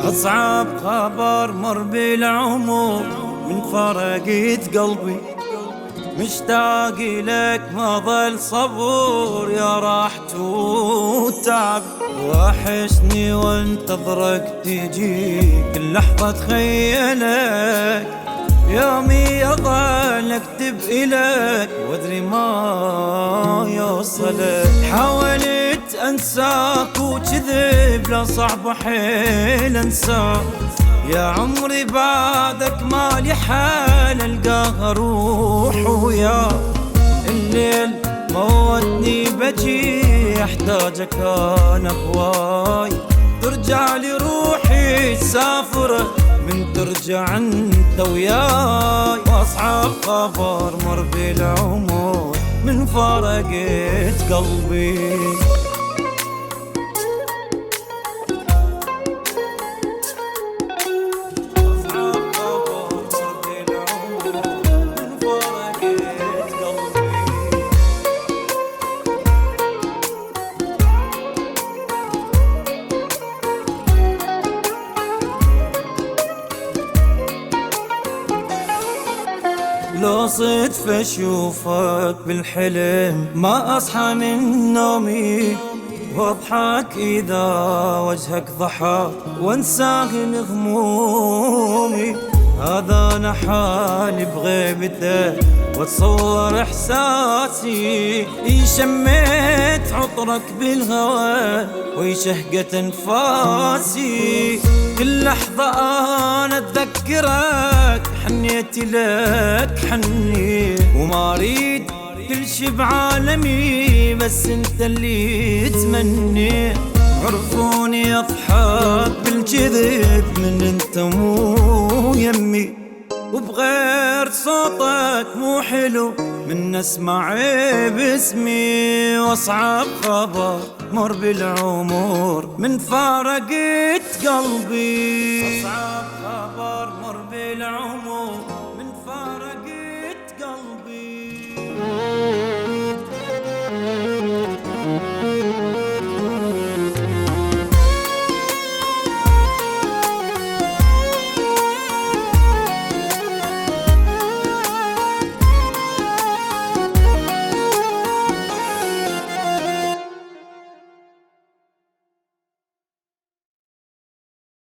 أصعب خبر مر بالعمر من فرقت قلبي. مشتاق لك ما ظل صبور يا راحت وتعب وحشني وانتظرك تجي كل لحظة تخيلك. يومي يظل اكتب الك وادري ما يوصلك. حاولت أنساك وكذب لا صعب حيل انساك يا عمري بعدك مالي حال القاها روح ويا. الليل موتني بجي أحتاجك أنا هواي ترجع لي روحي سافرة من ترجع أنت وياي. واصعب خبر مر بالعمر من فرقت قلبي. لو صدف أشوفك بالحلم ما أصحى من نومي. واضحك إذا وجهك ضحك وانساه همومي هذا أنا حالي بغيبتك واتصور احساسي شميت عطرك بالهوى ويشهقة انفاسي كل لحظة أنا أتذكرك حنيت لك حني. وما أريد كل شي بعالمي بس أنت اللي تمني. عرفوني أضحك بالكذب من أنت مو يمي وبغير صوتك مو حلو. من اسمع باسمي واصعب خبر مر بالعمر من فارقت قلبي. اصعب خبر مر بالعمر من فارقت قلبي.